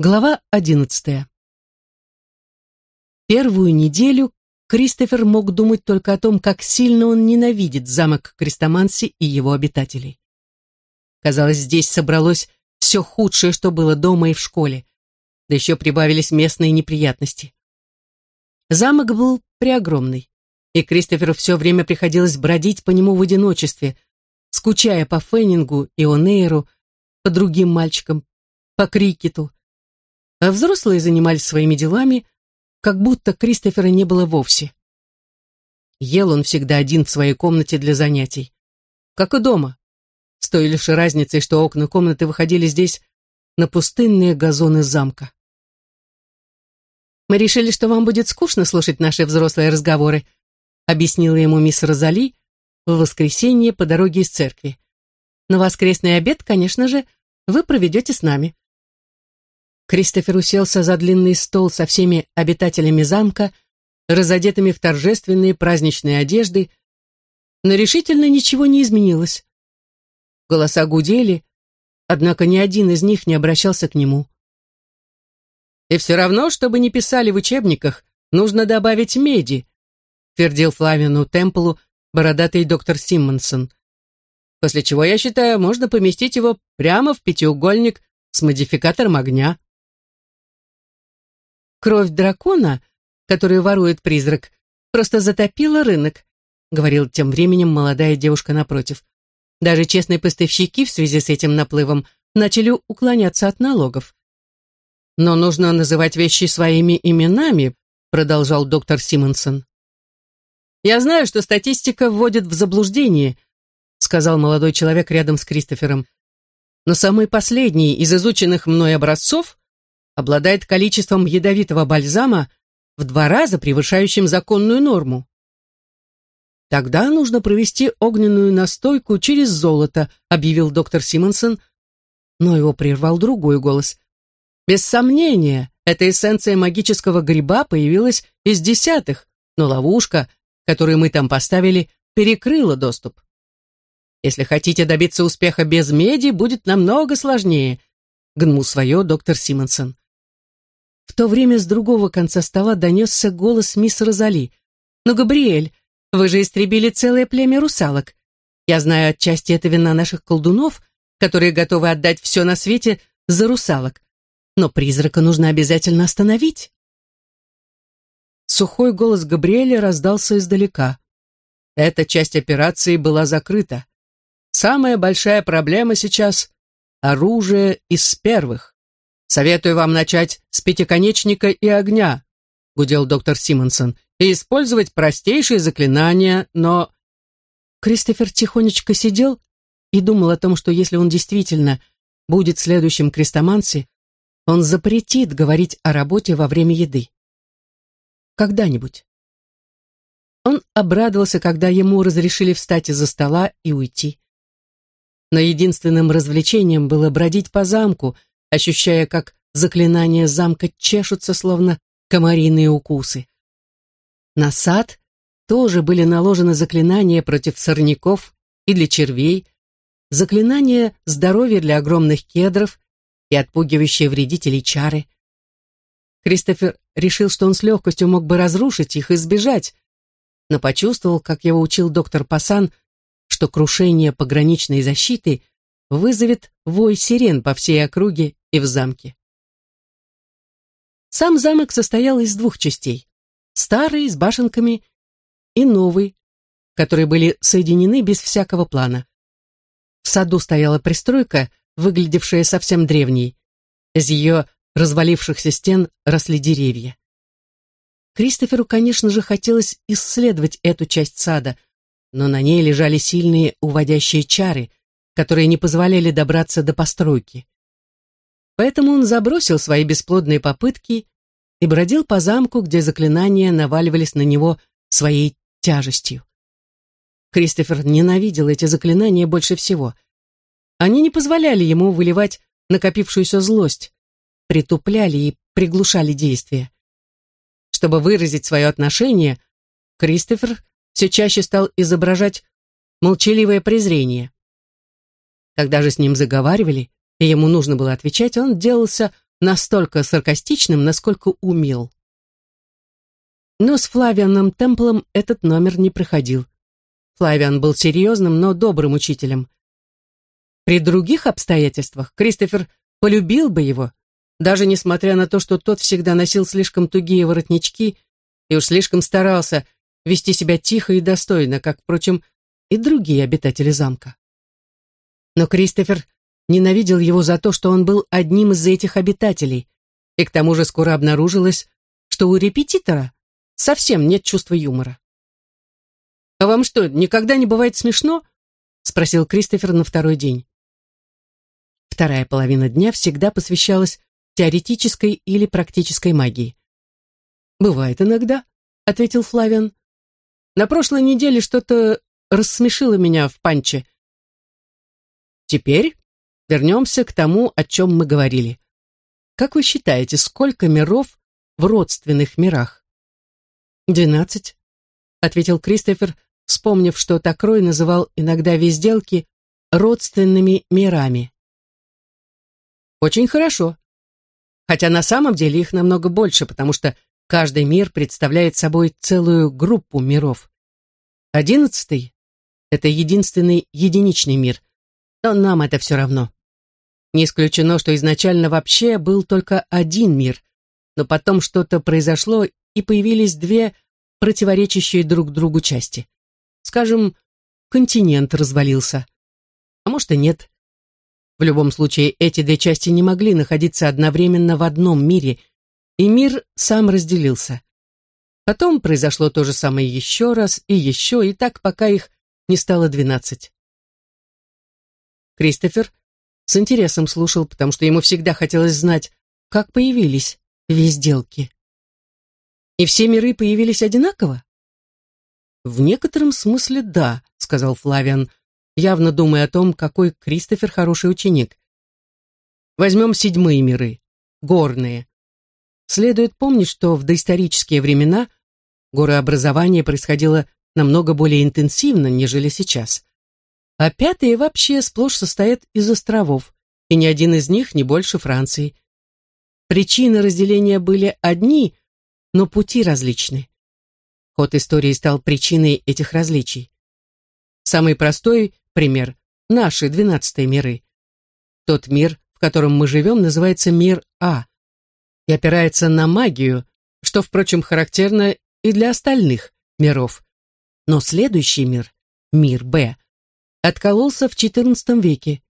Глава одиннадцатая. Первую неделю Кристофер мог думать только о том, как сильно он ненавидит замок Крестоманси и его обитателей. Казалось, здесь собралось все худшее, что было дома и в школе, да еще прибавились местные неприятности. Замок был преогромный, и Кристоферу все время приходилось бродить по нему в одиночестве, скучая по Феннингу и Онейру, по другим мальчикам, по Крикету, а взрослые занимались своими делами, как будто Кристофера не было вовсе. Ел он всегда один в своей комнате для занятий. Как и дома. С той лишь разницей, что окна комнаты выходили здесь на пустынные газоны замка. «Мы решили, что вам будет скучно слушать наши взрослые разговоры», объяснила ему мисс Розали в воскресенье по дороге из церкви. «Но воскресный обед, конечно же, вы проведете с нами». Кристофер уселся за длинный стол со всеми обитателями замка, разодетыми в торжественные праздничные одежды, но решительно ничего не изменилось. Голоса гудели, однако ни один из них не обращался к нему. «И все равно, чтобы не писали в учебниках, нужно добавить меди», твердил Флавину Темплу бородатый доктор Симмонсон. После чего, я считаю, можно поместить его прямо в пятиугольник с модификатором огня. Кровь дракона, которую ворует призрак, просто затопила рынок, говорил тем временем молодая девушка напротив. Даже честные поставщики в связи с этим наплывом начали уклоняться от налогов. Но нужно называть вещи своими именами, продолжал доктор Симонсон. Я знаю, что статистика вводит в заблуждение, сказал молодой человек рядом с Кристофером. Но самый последний из изученных мной образцов обладает количеством ядовитого бальзама в два раза превышающим законную норму. Тогда нужно провести огненную настойку через золото, объявил доктор Симонсон, но его прервал другой голос. Без сомнения, эта эссенция магического гриба появилась из десятых, но ловушка, которую мы там поставили, перекрыла доступ. Если хотите добиться успеха без меди, будет намного сложнее, гнул свое доктор Симонсон. В то время с другого конца стола донесся голос мисс Розали. «Но, Габриэль, вы же истребили целое племя русалок. Я знаю отчасти это вина наших колдунов, которые готовы отдать все на свете за русалок. Но призрака нужно обязательно остановить». Сухой голос Габриэля раздался издалека. Эта часть операции была закрыта. Самая большая проблема сейчас — оружие из первых. Советую вам начать с пятиконечника и огня, гудел доктор Симонсон, и использовать простейшие заклинания, но... Кристофер тихонечко сидел и думал о том, что если он действительно будет следующим крестоманси, он запретит говорить о работе во время еды. Когда-нибудь. Он обрадовался, когда ему разрешили встать из-за стола и уйти. Но единственным развлечением было бродить по замку, ощущая, как заклинания замка чешутся, словно комариные укусы. На сад тоже были наложены заклинания против сорняков и для червей, заклинания здоровья для огромных кедров и отпугивающие вредителей чары. Кристофер решил, что он с легкостью мог бы разрушить их и сбежать, но почувствовал, как его учил доктор Пасан, что крушение пограничной защиты вызовет вой сирен по всей округе и в замке. Сам замок состоял из двух частей. Старый, с башенками, и новый, которые были соединены без всякого плана. В саду стояла пристройка, выглядевшая совсем древней. Из ее развалившихся стен росли деревья. Кристоферу, конечно же, хотелось исследовать эту часть сада, но на ней лежали сильные уводящие чары, которые не позволяли добраться до постройки. Поэтому он забросил свои бесплодные попытки и бродил по замку, где заклинания наваливались на него своей тяжестью. Кристофер ненавидел эти заклинания больше всего. Они не позволяли ему выливать накопившуюся злость, притупляли и приглушали действия. Чтобы выразить свое отношение, Кристофер все чаще стал изображать молчаливое презрение. Когда же с ним заговаривали, и ему нужно было отвечать, он делался настолько саркастичным, насколько умел. Но с Флавианом Темплом этот номер не проходил. Флавиан был серьезным, но добрым учителем. При других обстоятельствах Кристофер полюбил бы его, даже несмотря на то, что тот всегда носил слишком тугие воротнички и уж слишком старался вести себя тихо и достойно, как, впрочем, и другие обитатели замка. Но Кристофер ненавидел его за то, что он был одним из этих обитателей, и к тому же скоро обнаружилось, что у репетитора совсем нет чувства юмора. «А вам что, никогда не бывает смешно?» — спросил Кристофер на второй день. Вторая половина дня всегда посвящалась теоретической или практической магии. «Бывает иногда», — ответил Флавиан. «На прошлой неделе что-то рассмешило меня в панче. Теперь вернемся к тому, о чем мы говорили. Как вы считаете, сколько миров в родственных мирах?» «Двенадцать», — ответил Кристофер, вспомнив, что Такрой называл иногда везделки родственными мирами. Очень хорошо. Хотя на самом деле их намного больше, потому что каждый мир представляет собой целую группу миров. Одиннадцатый — это единственный единичный мир, но нам это все равно. Не исключено, что изначально вообще был только один мир, но потом что-то произошло, и появились две противоречащие друг другу части. Скажем, континент развалился. А может и нет. В любом случае, эти две части не могли находиться одновременно в одном мире, и мир сам разделился. Потом произошло то же самое еще раз и еще, и так, пока их не стало двенадцать. Кристофер с интересом слушал, потому что ему всегда хотелось знать, как появились везделки. И все миры появились одинаково? В некотором смысле да, сказал Флавиан, явно думая о том, какой Кристофер хороший ученик. Возьмем седьмые миры, горные. Следует помнить, что в доисторические времена горообразование происходило намного более интенсивно, нежели сейчас. А пятые вообще сплошь состоят из островов, и ни один из них не больше Франции. Причины разделения были одни, но пути различны. Ход истории стал причиной этих различий. Самый простой пример – наши двенадцатые миры. Тот мир, в котором мы живем, называется мир А и опирается на магию, что, впрочем, характерно и для остальных миров. Но следующий мир, мир Б, откололся в XIV веке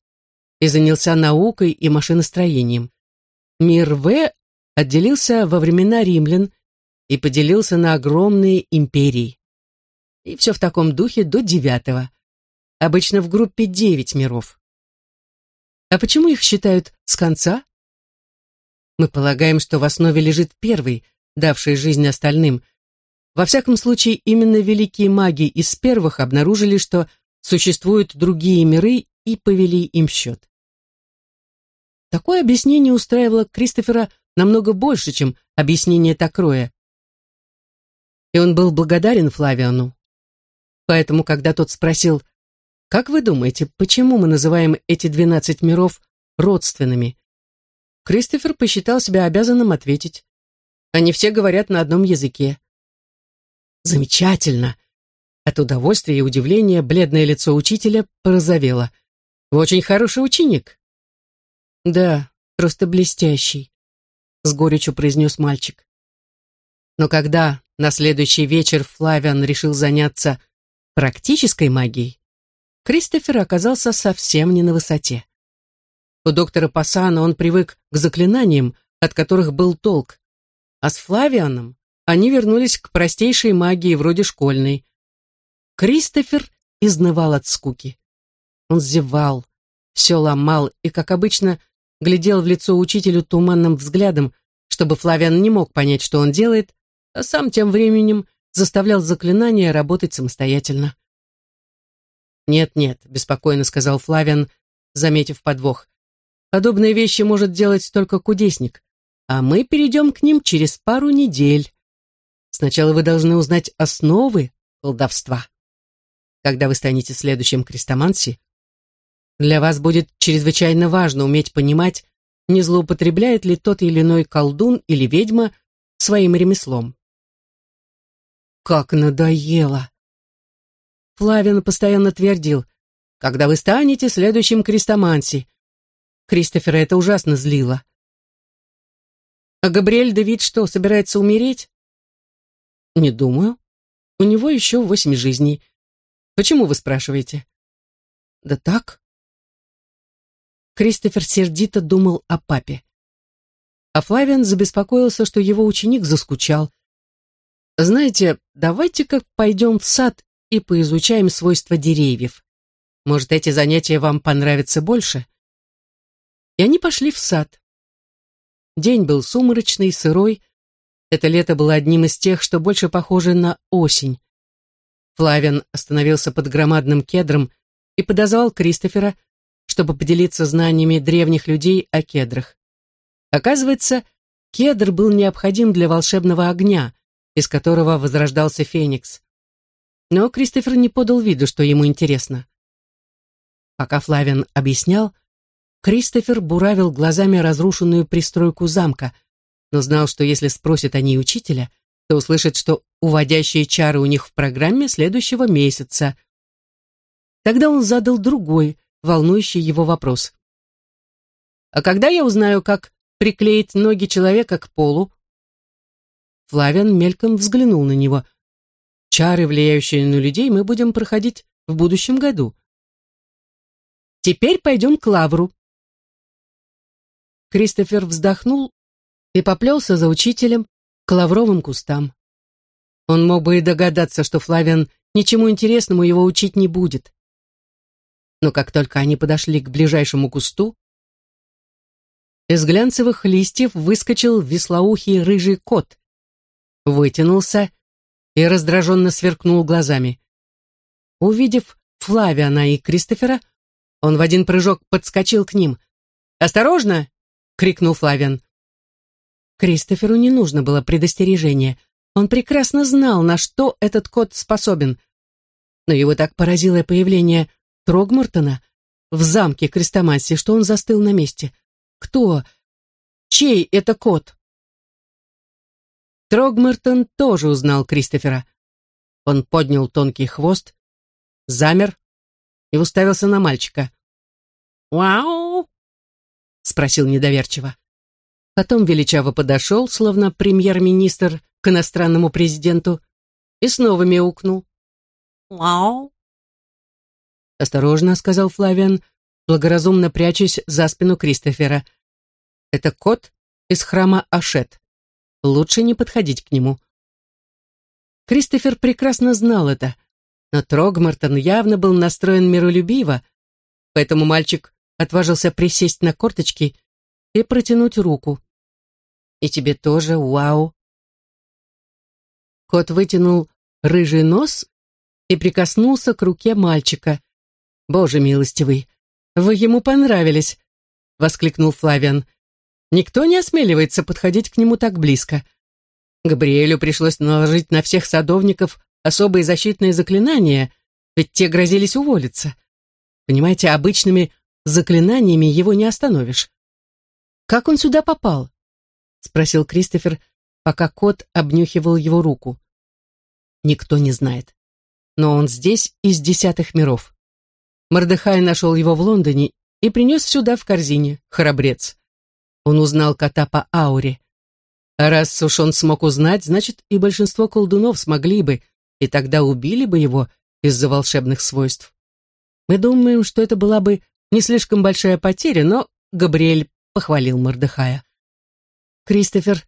и занялся наукой и машиностроением. Мир В отделился во времена римлян и поделился на огромные империи. И все в таком духе до девятого. Обычно в группе девять миров. А почему их считают с конца? Мы полагаем, что в основе лежит первый, давший жизнь остальным. Во всяком случае, именно великие маги из первых обнаружили, что существуют другие миры и повели им счет. Такое объяснение устраивало Кристофера намного больше, чем объяснение Такроя. И он был благодарен Флавиану. Поэтому, когда тот спросил, «Как вы думаете, почему мы называем эти двенадцать миров родственными?» Кристофер посчитал себя обязанным ответить. Они все говорят на одном языке. Замечательно. От удовольствия и удивления бледное лицо учителя порозовело. Вы очень хороший ученик. Да, просто блестящий, с горечью произнес мальчик. Но когда на следующий вечер Флавиан решил заняться практической магией, Кристофер оказался совсем не на высоте. У доктора Пассана он привык к заклинаниям, от которых был толк. А с Флавианом они вернулись к простейшей магии вроде школьной. Кристофер изнывал от скуки. Он зевал, все ломал и, как обычно, глядел в лицо учителю туманным взглядом, чтобы Флавиан не мог понять, что он делает, а сам тем временем заставлял заклинания работать самостоятельно. «Нет-нет», — беспокойно сказал Флавиан, заметив подвох. Подобные вещи может делать только кудесник, а мы перейдем к ним через пару недель. Сначала вы должны узнать основы колдовства. Когда вы станете следующим крестоманси, для вас будет чрезвычайно важно уметь понимать, не злоупотребляет ли тот или иной колдун или ведьма своим ремеслом. Как надоело! Флавин постоянно твердил, когда вы станете следующим крестоманси. Кристофера это ужасно злило. А Габриэль Давид что, собирается умереть? Не думаю. У него еще восемь жизней. Почему вы спрашиваете? Да так. Кристофер сердито думал о папе. А Флавиан забеспокоился, что его ученик заскучал. «Знаете, давайте-ка пойдем в сад и поизучаем свойства деревьев. Может, эти занятия вам понравятся больше?» И они пошли в сад. День был сумрачный, сырой. Это лето было одним из тех, что больше похоже на осень. Флавиан остановился под громадным кедром и подозвал Кристофера, чтобы поделиться знаниями древних людей о кедрах. Оказывается, кедр был необходим для волшебного огня, из которого возрождался Феникс. Но Кристофер не подал виду, что ему интересно. Пока Флавиан объяснял, Кристофер буравил глазами разрушенную пристройку замка, но знал, что если спросит о ней учителя, то услышит, что уводящие чары у них в программе следующего месяца. Тогда он задал другой, волнующий его вопрос. «А когда я узнаю, как приклеить ноги человека к полу?» Флавиан мельком взглянул на него. «Чары, влияющие на людей, мы будем проходить в будущем году. Теперь пойдем к Лавру». Кристофер вздохнул и поплелся за учителем к лавровым кустам. Он мог бы и догадаться, что Флавиан ничему интересному его учить не будет но как только они подошли к ближайшему кусту, из глянцевых листьев выскочил веслоухий рыжий кот, вытянулся и раздраженно сверкнул глазами. Увидев Флавиана и Кристофера, он в один прыжок подскочил к ним. «Осторожно!» — крикнул Флавиан. Кристоферу не нужно было предостережения. Он прекрасно знал, на что этот кот способен. Но его так поразило появление Трогмартона в замке Крестоманси, что он застыл на месте. Кто? Чей это кот? Трогмартон тоже узнал Кристофера. Он поднял тонкий хвост, замер и уставился на мальчика. «Вау!» — спросил недоверчиво. Потом величаво подошел, словно премьер-министр к иностранному президенту, и снова мяукнул. «Вау!» «Осторожно», — сказал Флавиан, благоразумно прячась за спину Кристофера. «Это кот из храма Ашет. Лучше не подходить к нему». Кристофер прекрасно знал это, но Трогмартон явно был настроен миролюбиво, поэтому мальчик отважился присесть на корточки и протянуть руку. «И тебе тоже, вау!» Кот вытянул рыжий нос и прикоснулся к руке мальчика. «Боже милостивый, вы ему понравились!» — воскликнул Флавиан. «Никто не осмеливается подходить к нему так близко. Габриэлю пришлось наложить на всех садовников особые защитные заклинания, ведь те грозились уволиться. Понимаете, обычными заклинаниями его не остановишь. «Как он сюда попал?» — спросил Кристофер, пока кот обнюхивал его руку. «Никто не знает. Но он здесь из десятых миров. Мордехай нашел его в Лондоне и принес сюда в корзине, храбрец. Он узнал кота по ауре. А раз уж он смог узнать, значит, и большинство колдунов смогли бы, и тогда убили бы его из-за волшебных свойств. Мы думаем, что это была бы не слишком большая потеря, но Габриэль похвалил Мордехая. Кристофер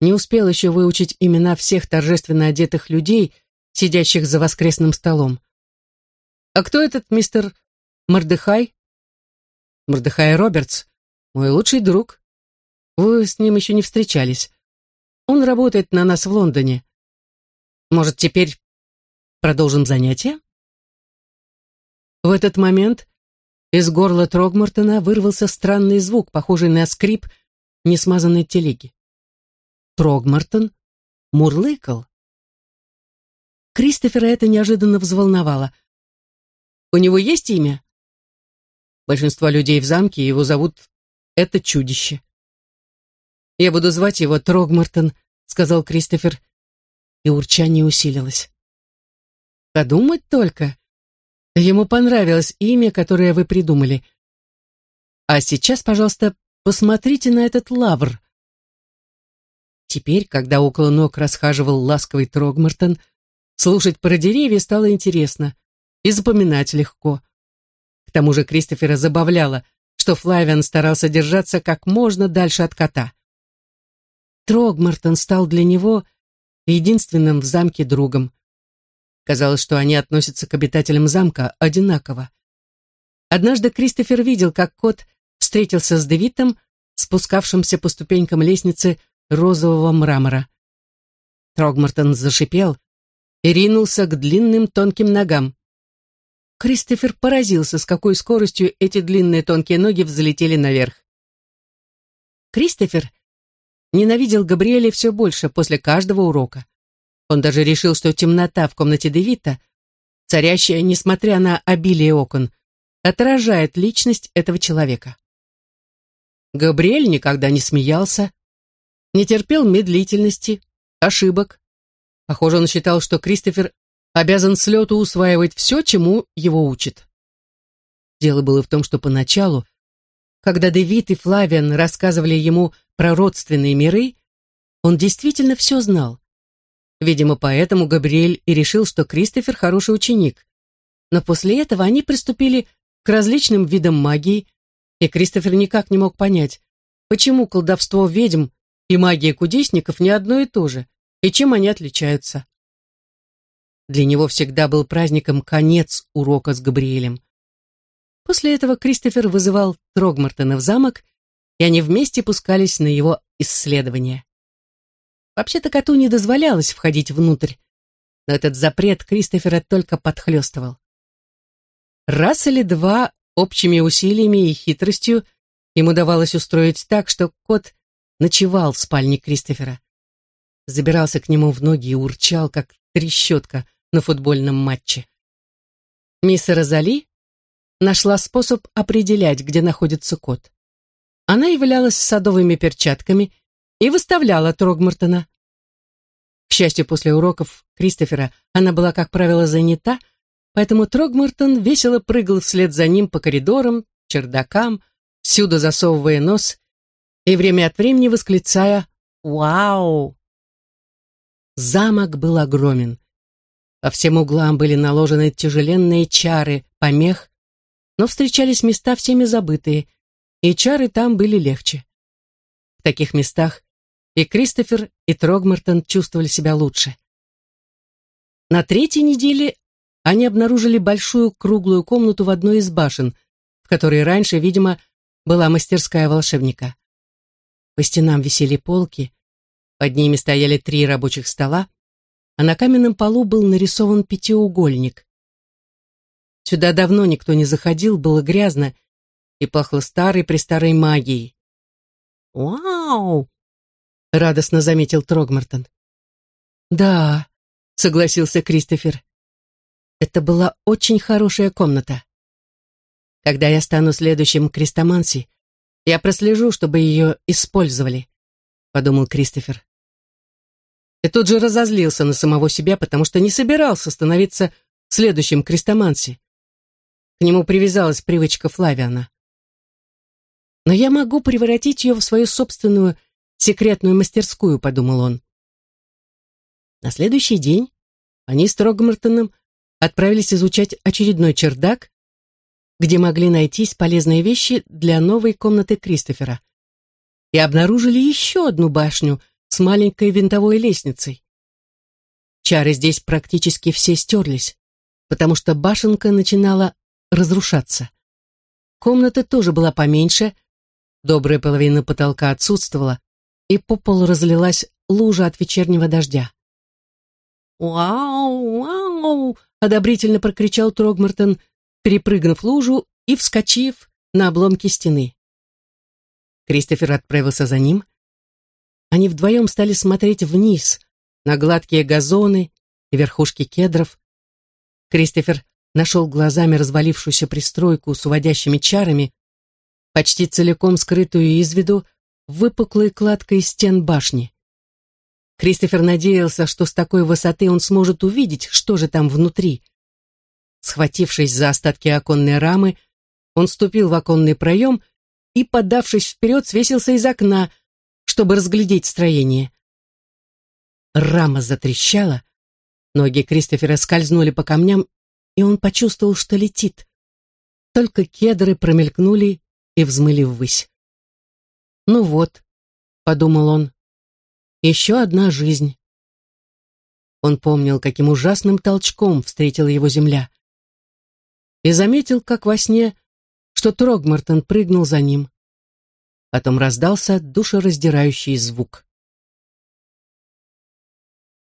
не успел еще выучить имена всех торжественно одетых людей, сидящих за воскресным столом. «А кто этот мистер Мордыхай?» «Мордыхай Робертс, мой лучший друг. Вы с ним еще не встречались. Он работает на нас в Лондоне. Может, теперь продолжим занятия?» В этот момент из горла Трогмартона вырвался странный звук, похожий на скрип несмазанной телеги. Трогмартон мурлыкал. Кристофера это неожиданно взволновало — у него есть имя? Большинство людей в замке его зовут это чудище. «Я буду звать его Трогмартон», — сказал Кристофер, и урчание усилилось. «Подумать только. Ему понравилось имя, которое вы придумали. А сейчас, пожалуйста, посмотрите на этот лавр». Теперь, когда около ног расхаживал ласковый Трогмартон, слушать про деревья стало интересно и запоминать легко. К тому же Кристофера забавляло, что Флавиан старался держаться как можно дальше от кота. Трогмартон стал для него единственным в замке другом. Казалось, что они относятся к обитателям замка одинаково. Однажды Кристофер видел, как кот встретился с Девитом, спускавшимся по ступенькам лестницы розового мрамора. Трогмартон зашипел и ринулся к длинным тонким ногам. Кристофер поразился, с какой скоростью эти длинные тонкие ноги взлетели наверх. Кристофер ненавидел Габриэля все больше после каждого урока. Он даже решил, что темнота в комнате Девита, царящая, несмотря на обилие окон, отражает личность этого человека. Габриэль никогда не смеялся, не терпел медлительности, ошибок. Похоже, он считал, что Кристофер обязан с лету усваивать все, чему его учат. Дело было в том, что поначалу, когда Дэвид и Флавиан рассказывали ему про родственные миры, он действительно все знал. Видимо, поэтому Габриэль и решил, что Кристофер хороший ученик. Но после этого они приступили к различным видам магии, и Кристофер никак не мог понять, почему колдовство ведьм и магия кудесников не одно и то же, и чем они отличаются. Для него всегда был праздником конец урока с Габриэлем. После этого Кристофер вызывал Трогмартона в замок, и они вместе пускались на его исследования. Вообще-то коту не дозволялось входить внутрь, но этот запрет Кристофера только подхлестывал. Раз или два общими усилиями и хитростью ему давалось устроить так, что кот ночевал в спальне Кристофера. Забирался к нему в ноги и урчал, как трещотка на футбольном матче. Мисс Розали нашла способ определять, где находится кот. Она являлась садовыми перчатками и выставляла Трогмартона. К счастью, после уроков Кристофера она была, как правило, занята, поэтому Трогмартон весело прыгал вслед за ним по коридорам, чердакам, всюду засовывая нос и время от времени восклицая «Вау!». Замок был огромен. По всем углам были наложены тяжеленные чары помех, но встречались места всеми забытые, и чары там были легче. В таких местах и Кристофер, и Трогмартон чувствовали себя лучше. На третьей неделе они обнаружили большую круглую комнату в одной из башен, в которой раньше, видимо, была мастерская волшебника. По стенам висели полки, под ними стояли три рабочих стола, а на каменном полу был нарисован пятиугольник. Сюда давно никто не заходил, было грязно и пахло старой-престарой магией. «Вау!» — радостно заметил Трогмартон. «Да», — согласился Кристофер. «Это была очень хорошая комната. Когда я стану следующим крестоманси, я прослежу, чтобы ее использовали», — подумал Кристофер. И тут же разозлился на самого себя, потому что не собирался становиться следующим крестоманси. К нему привязалась привычка Флавиана. «Но я могу превратить ее в свою собственную секретную мастерскую», — подумал он. На следующий день они с Трогмартоном отправились изучать очередной чердак, где могли найтись полезные вещи для новой комнаты Кристофера. И обнаружили еще одну башню с маленькой винтовой лестницей. Чары здесь практически все стерлись, потому что башенка начинала разрушаться. Комната тоже была поменьше, добрая половина потолка отсутствовала, и по полу разлилась лужа от вечернего дождя. «Вау, вау!» — одобрительно прокричал Трогмартон, перепрыгнув лужу и вскочив на обломки стены. Кристофер отправился за ним. Они вдвоем стали смотреть вниз, на гладкие газоны и верхушки кедров. Кристофер нашел глазами развалившуюся пристройку с уводящими чарами, почти целиком скрытую из виду выпуклой кладкой стен башни. Кристофер надеялся, что с такой высоты он сможет увидеть, что же там внутри. Схватившись за остатки оконной рамы, он ступил в оконный проем и, подавшись вперед, свесился из окна, чтобы разглядеть строение. Рама затрещала, ноги Кристофера скользнули по камням, и он почувствовал, что летит. Только кедры промелькнули и взмыли ввысь. «Ну вот», — подумал он, — «еще одна жизнь». Он помнил, каким ужасным толчком встретила его земля. И заметил, как во сне, что Трогмартон прыгнул за ним. Потом раздался душераздирающий звук.